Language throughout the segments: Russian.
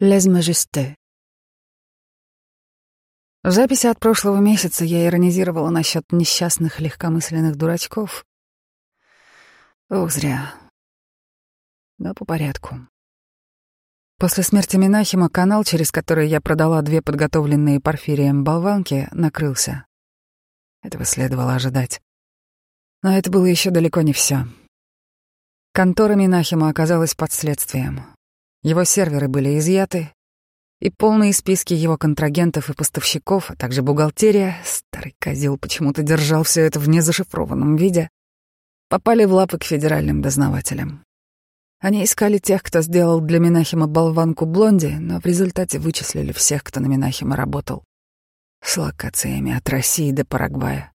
Les Majestés. В записи от прошлого месяца я иронизировала насчет несчастных легкомысленных дурачков. Ох, зря. Но по порядку. После смерти Минахима канал, через который я продала две подготовленные порфирием болванки, накрылся. Этого следовало ожидать. Но это было еще далеко не все. Контора Минахима оказалась под следствием. Его серверы были изъяты, и полные списки его контрагентов и поставщиков, а также бухгалтерия, старый козел почему-то держал все это в незашифрованном виде, попали в лапы к федеральным дознавателям. Они искали тех, кто сделал для Минахима болванку Блонди, но в результате вычислили всех, кто на Минахима работал. С локациями от России до Парагвая.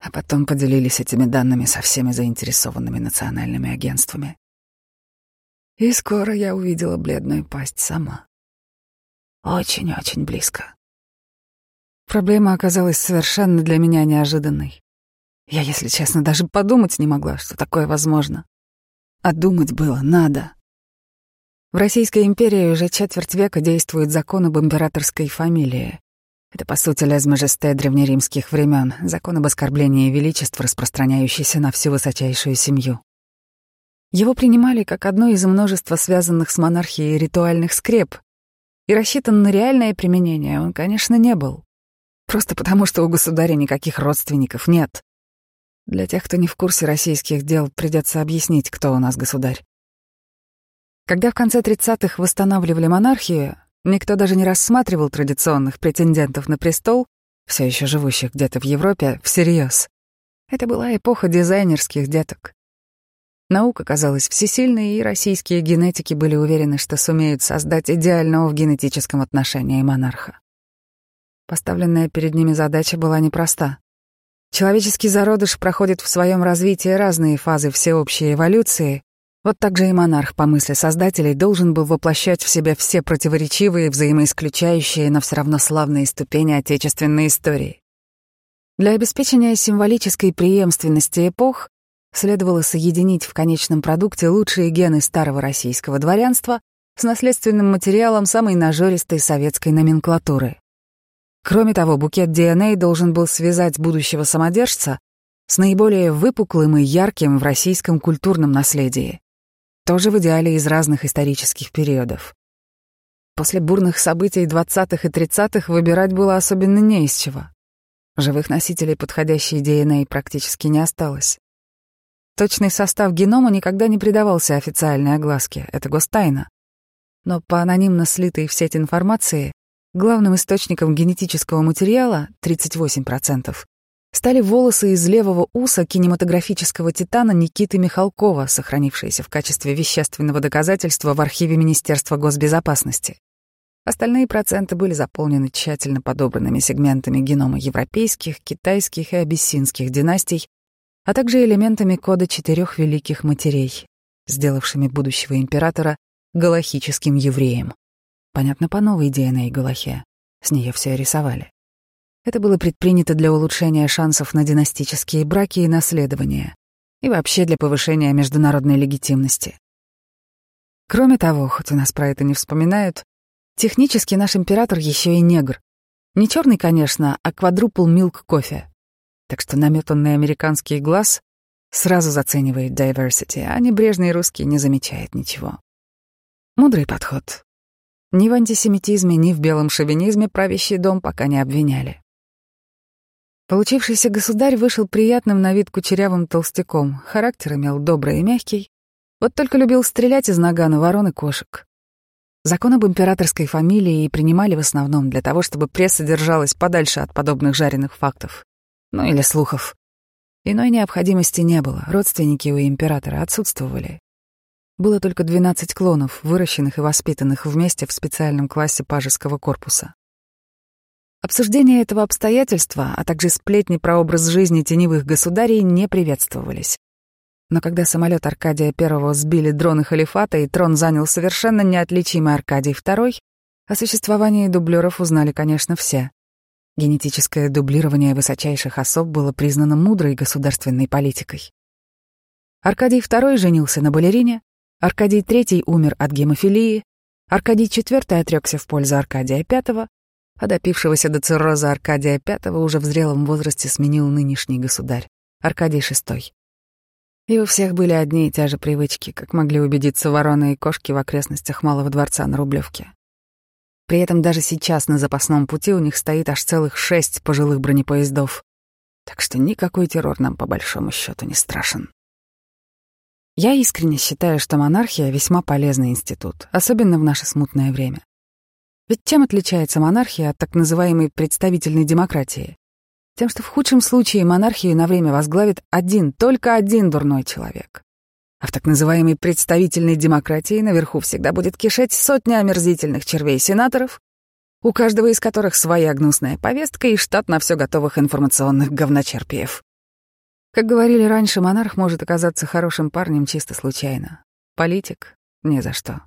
А потом поделились этими данными со всеми заинтересованными национальными агентствами. И скоро я увидела бледную пасть сама. Очень-очень близко. Проблема оказалась совершенно для меня неожиданной. Я, если честно, даже подумать не могла, что такое возможно. А думать было надо. В Российской империи уже четверть века действует закон об императорской фамилии. Это, по сути, лезмажесте древнеримских времен, закон об оскорблении величеств, распространяющийся на всю высочайшую семью. Его принимали как одно из множества связанных с монархией ритуальных скреп, и рассчитан на реальное применение он, конечно, не был. Просто потому, что у государя никаких родственников нет. Для тех, кто не в курсе российских дел, придется объяснить, кто у нас государь. Когда в конце 30-х восстанавливали монархию, никто даже не рассматривал традиционных претендентов на престол, все еще живущих где-то в Европе, всерьез. Это была эпоха дизайнерских деток. Наука казалась всесильной, и российские генетики были уверены, что сумеют создать идеального в генетическом отношении монарха. Поставленная перед ними задача была непроста. Человеческий зародыш проходит в своем развитии разные фазы всеобщей эволюции, вот так же и монарх, по мысли создателей, должен был воплощать в себе все противоречивые, взаимоисключающие, но все равно славные ступени отечественной истории. Для обеспечения символической преемственности эпох следовало соединить в конечном продукте лучшие гены старого российского дворянства с наследственным материалом самой нажористой советской номенклатуры. Кроме того, букет ДНА должен был связать будущего самодержца с наиболее выпуклым и ярким в российском культурном наследии, тоже в идеале из разных исторических периодов. После бурных событий 20-х и 30-х выбирать было особенно не из чего. Живых носителей подходящей ДНА практически не осталось. Точный состав генома никогда не придавался официальной огласке, это гостайна. Но по анонимно слитой в сеть информации главным источником генетического материала, 38%, стали волосы из левого уса кинематографического титана Никиты Михалкова, сохранившиеся в качестве вещественного доказательства в архиве Министерства госбезопасности. Остальные проценты были заполнены тщательно подобранными сегментами генома европейских, китайских и абиссинских династий, а также элементами кода четырех великих матерей, сделавшими будущего императора галахическим евреем. Понятно, по новой ДНА Галахе. С нее все рисовали. Это было предпринято для улучшения шансов на династические браки и наследование, и вообще для повышения международной легитимности. Кроме того, хоть у нас про это не вспоминают, технически наш император еще и негр. Не черный, конечно, а квадрупл милк кофе так что наметанный американский глаз сразу заценивает diversity, а небрежный русский не замечает ничего. Мудрый подход. Ни в антисемитизме, ни в белом шовинизме правящий дом пока не обвиняли. Получившийся государь вышел приятным на вид кучерявым толстяком, характер имел добрый и мягкий, вот только любил стрелять из нагана ворон и кошек. Закон об императорской фамилии принимали в основном для того, чтобы пресса держалась подальше от подобных жареных фактов. Ну или слухов. Иной необходимости не было, родственники у императора отсутствовали. Было только 12 клонов, выращенных и воспитанных вместе в специальном классе пажеского корпуса. Обсуждение этого обстоятельства, а также сплетни про образ жизни теневых государей не приветствовались. Но когда самолет Аркадия I сбили дроны халифата и трон занял совершенно неотличимый Аркадий II, о существовании дублеров узнали, конечно, все. Генетическое дублирование высочайших особ было признано мудрой государственной политикой. Аркадий II женился на балерине, Аркадий III умер от гемофилии, Аркадий IV отрекся в пользу Аркадия V, а допившегося до цирроза Аркадия V уже в зрелом возрасте сменил нынешний государь, Аркадий VI. И у всех были одни и те же привычки, как могли убедиться вороны и кошки в окрестностях Малого дворца на Рублевке. При этом даже сейчас на запасном пути у них стоит аж целых шесть пожилых бронепоездов. Так что никакой террор нам по большому счету не страшен. Я искренне считаю, что монархия — весьма полезный институт, особенно в наше смутное время. Ведь чем отличается монархия от так называемой представительной демократии? Тем, что в худшем случае монархию на время возглавит один, только один дурной человек. А в так называемой представительной демократии наверху всегда будет кишеть сотня омерзительных червей-сенаторов, у каждого из которых своя гнусная повестка и штат на все готовых информационных говночерпиев. Как говорили раньше, монарх может оказаться хорошим парнем чисто случайно. Политик — ни за что.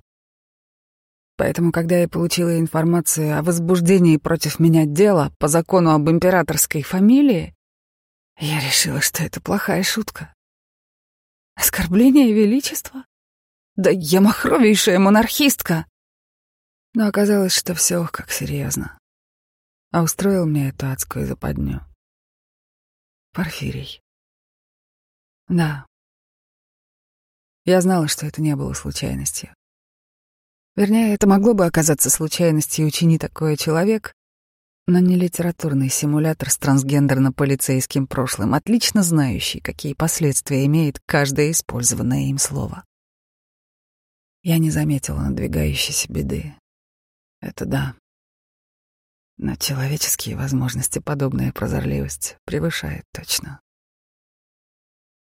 Поэтому, когда я получила информацию о возбуждении против меня дела по закону об императорской фамилии, я решила, что это плохая шутка. Оскорбление величества? Да я махровейшая монархистка! Но оказалось, что все как серьезно. А устроил мне эту адскую западню. Порфирий. Да. Я знала, что это не было случайностью. Вернее, это могло бы оказаться случайностью, учини такое человек, но не литературный симулятор с трансгендерно-полицейским прошлым, отлично знающий, какие последствия имеет каждое использованное им слово. Я не заметила надвигающейся беды. Это да. Но человеческие возможности подобная прозорливость превышает точно.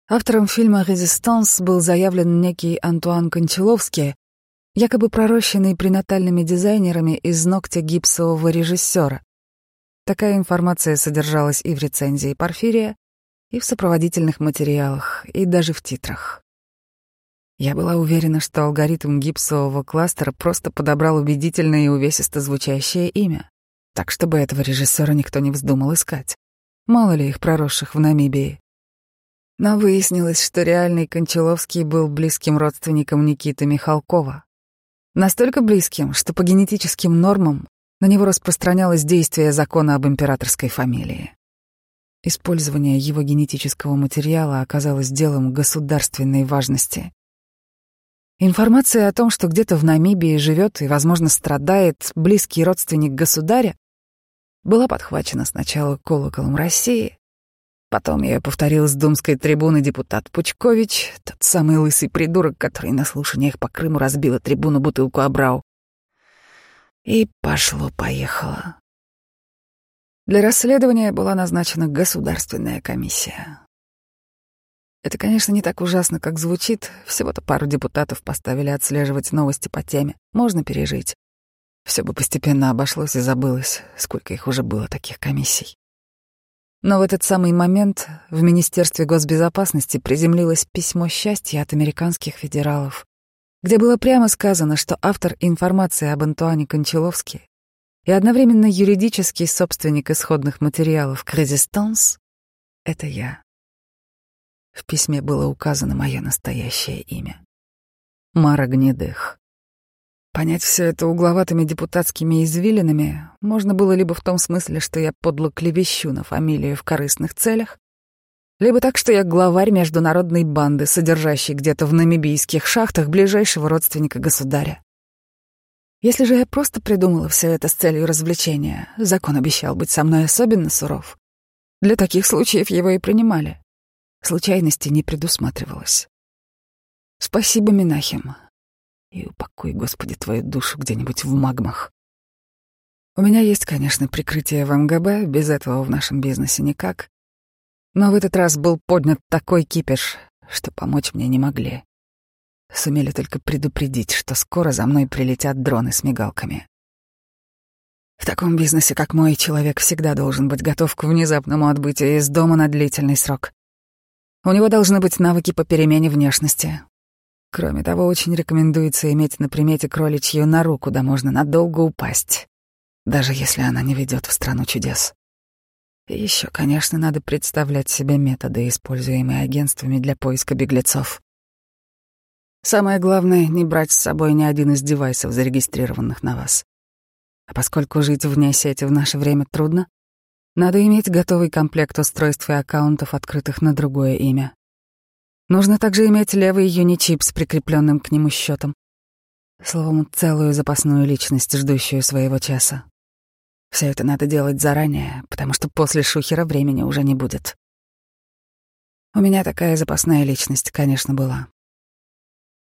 Автором фильма «Резистанс» был заявлен некий Антуан Кончаловский, якобы пророщенный пренатальными дизайнерами из ногтя гипсового режиссера. Такая информация содержалась и в рецензии Порфирия, и в сопроводительных материалах, и даже в титрах. Я была уверена, что алгоритм гипсового кластера просто подобрал убедительное и увесисто звучащее имя, так чтобы этого режиссера никто не вздумал искать. Мало ли их проросших в Намибии. Но выяснилось, что реальный Кончаловский был близким родственником Никиты Михалкова. Настолько близким, что по генетическим нормам на него распространялось действие закона об императорской фамилии. Использование его генетического материала оказалось делом государственной важности. Информация о том, что где-то в Намибии живет и, возможно, страдает близкий родственник государя, была подхвачена сначала колоколом России, Потом я повторил с думской трибуны депутат Пучкович, тот самый лысый придурок, который на слушаниях по Крыму разбила трибуну бутылку Абрау. И пошло-поехало. Для расследования была назначена государственная комиссия. Это, конечно, не так ужасно, как звучит. Всего-то пару депутатов поставили отслеживать новости по теме. Можно пережить. Все бы постепенно обошлось и забылось, сколько их уже было, таких комиссий. Но в этот самый момент в Министерстве госбезопасности приземлилось письмо счастья от американских федералов, где было прямо сказано, что автор информации об Антуане Кончаловске и одновременно юридический собственник исходных материалов «Кредистанс» — это я. В письме было указано мое настоящее имя — Мара Гнедых. Понять все это угловатыми депутатскими извилинами можно было либо в том смысле, что я подло клевещу на фамилию в корыстных целях, либо так, что я главарь международной банды, содержащей где-то в намибийских шахтах ближайшего родственника государя. Если же я просто придумала все это с целью развлечения, закон обещал быть со мной особенно суров. Для таких случаев его и принимали. Случайности не предусматривалось. Спасибо, Минахим. И упокой, Господи, твою душу где-нибудь в магмах. У меня есть, конечно, прикрытие в МГБ, без этого в нашем бизнесе никак. Но в этот раз был поднят такой кипиш, что помочь мне не могли. Сумели только предупредить, что скоро за мной прилетят дроны с мигалками. В таком бизнесе, как мой, человек всегда должен быть готов к внезапному отбытию из дома на длительный срок. У него должны быть навыки по перемене внешности, Кроме того, очень рекомендуется иметь на примете кроличью нору, куда можно надолго упасть, даже если она не ведет в страну чудес. Еще, конечно, надо представлять себе методы, используемые агентствами для поиска беглецов. Самое главное — не брать с собой ни один из девайсов, зарегистрированных на вас. А поскольку жить вне сети в наше время трудно, надо иметь готовый комплект устройств и аккаунтов, открытых на другое имя. Нужно также иметь левый юничип с прикрепленным к нему счетом. Словом, целую запасную личность, ждущую своего часа. Все это надо делать заранее, потому что после шухера времени уже не будет. У меня такая запасная личность, конечно, была.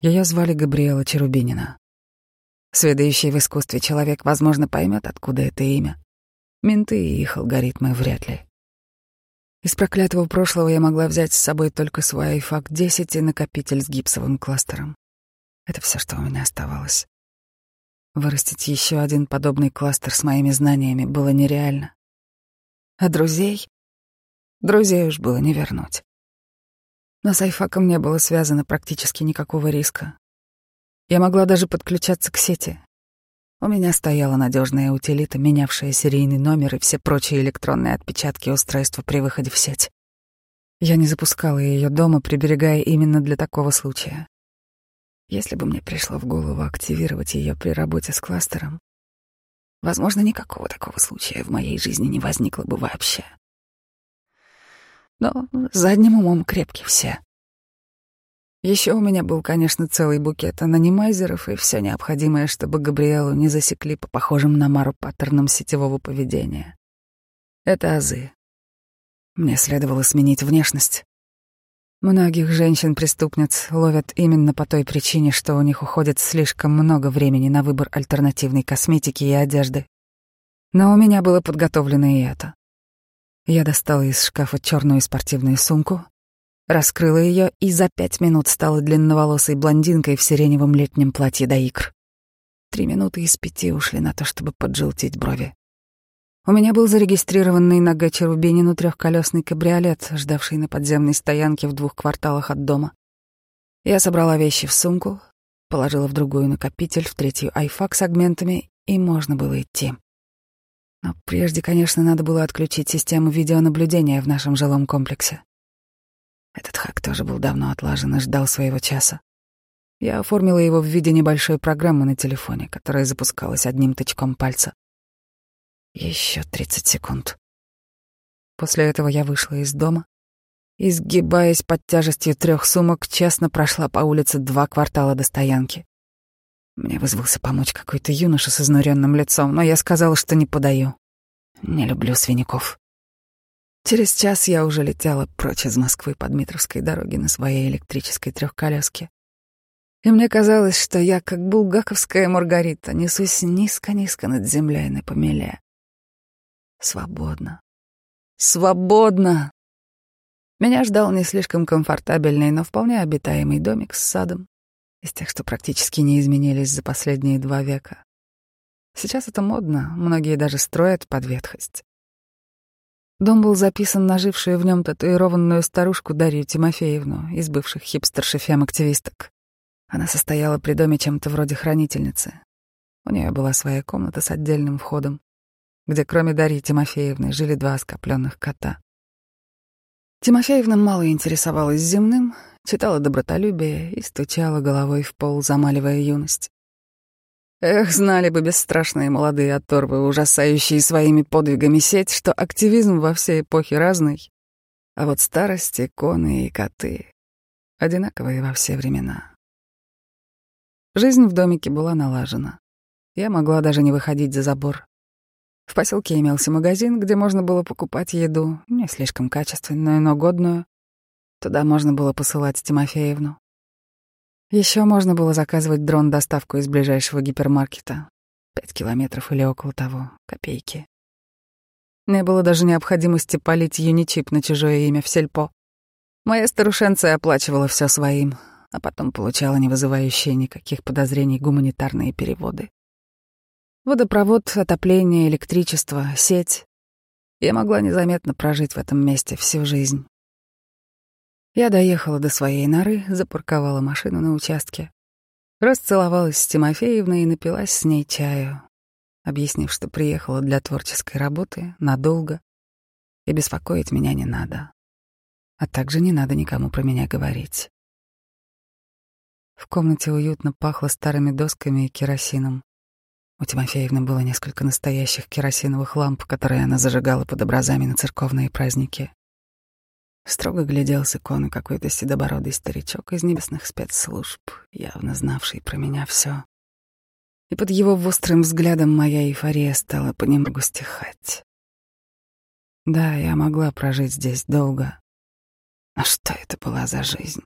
Ее звали Габриэла Черубинина. Сведающий в искусстве человек, возможно, поймет, откуда это имя. Менты и их алгоритмы вряд ли. Из проклятого прошлого я могла взять с собой только свой iFAC 10 и накопитель с гипсовым кластером. Это все, что у меня оставалось. Вырастить еще один подобный кластер с моими знаниями было нереально. А друзей? Друзей уж было не вернуть. Но с айфаком не было связано практически никакого риска. Я могла даже подключаться к сети. У меня стояла надежная утилита, менявшая серийный номер и все прочие электронные отпечатки устройства при выходе в сеть. Я не запускала ее дома, приберегая именно для такого случая. Если бы мне пришло в голову активировать ее при работе с кластером, возможно, никакого такого случая в моей жизни не возникло бы вообще. Но задним умом крепки все. Еще у меня был, конечно, целый букет анонимайзеров и все необходимое, чтобы Габриэлу не засекли по похожим на Мару паттернам сетевого поведения. Это азы. Мне следовало сменить внешность. Многих женщин-преступниц ловят именно по той причине, что у них уходит слишком много времени на выбор альтернативной косметики и одежды. Но у меня было подготовлено и это. Я достала из шкафа черную спортивную сумку, раскрыла ее и за пять минут стала длинноволосой блондинкой в сиреневом летнем платье до икр. Три минуты из пяти ушли на то, чтобы поджелтить брови. У меня был зарегистрированный на Г. Черубинину трехколесный кабриолет, ждавший на подземной стоянке в двух кварталах от дома. Я собрала вещи в сумку, положила в другую накопитель, в третью айфак с агментами, и можно было идти. Но прежде, конечно, надо было отключить систему видеонаблюдения в нашем жилом комплексе. Этот хак тоже был давно отлажен и ждал своего часа. Я оформила его в виде небольшой программы на телефоне, которая запускалась одним тычком пальца. Еще тридцать секунд. После этого я вышла из дома и, сгибаясь под тяжестью трех сумок, честно прошла по улице два квартала до стоянки. Мне вызвался помочь какой-то юноша с изнуренным лицом, но я сказала, что не подаю. Не люблю свиняков. Через час я уже летела прочь из Москвы по Дмитровской дороге на своей электрической трехколеске. И мне казалось, что я, как булгаковская Маргарита, несусь низко-низко над землей на помеле. Свободно. Свободно! Меня ждал не слишком комфортабельный, но вполне обитаемый домик с садом, из тех, что практически не изменились за последние два века. Сейчас это модно, многие даже строят под ветхость. Дом был записан на жившую в нем татуированную старушку Дарью Тимофеевну из бывших хипстерши-фем-активисток. Она состояла при доме чем-то вроде хранительницы. У нее была своя комната с отдельным входом, где кроме Дарьи Тимофеевны жили два оскопленных кота. Тимофеевна мало интересовалась земным, читала добротолюбие и стучала головой в пол, замаливая юность. Эх, знали бы бесстрашные молодые оторвы, ужасающие своими подвигами сеть, что активизм во все эпохи разный, а вот старости, коны и коты одинаковые во все времена. Жизнь в домике была налажена. Я могла даже не выходить за забор. В поселке имелся магазин, где можно было покупать еду, не слишком качественную, но годную. Туда можно было посылать Тимофеевну. Еще можно было заказывать дрон-доставку из ближайшего гипермаркета. Пять километров или около того, копейки. Не было даже необходимости полить юничип на чужое имя в сельпо. Моя старушенция оплачивала все своим, а потом получала не вызывающие никаких подозрений гуманитарные переводы. Водопровод, отопление, электричество, сеть. Я могла незаметно прожить в этом месте всю жизнь. Я доехала до своей норы, запарковала машину на участке, расцеловалась с Тимофеевной и напилась с ней чаю, объяснив, что приехала для творческой работы надолго, и беспокоить меня не надо, а также не надо никому про меня говорить. В комнате уютно пахло старыми досками и керосином. У Тимофеевны было несколько настоящих керосиновых ламп, которые она зажигала под образами на церковные праздники. Строго глядел с иконы какой-то седобородый старичок из небесных спецслужб, явно знавший про меня все. И под его острым взглядом моя эйфория стала понемногу стихать. Да, я могла прожить здесь долго. А что это была за жизнь?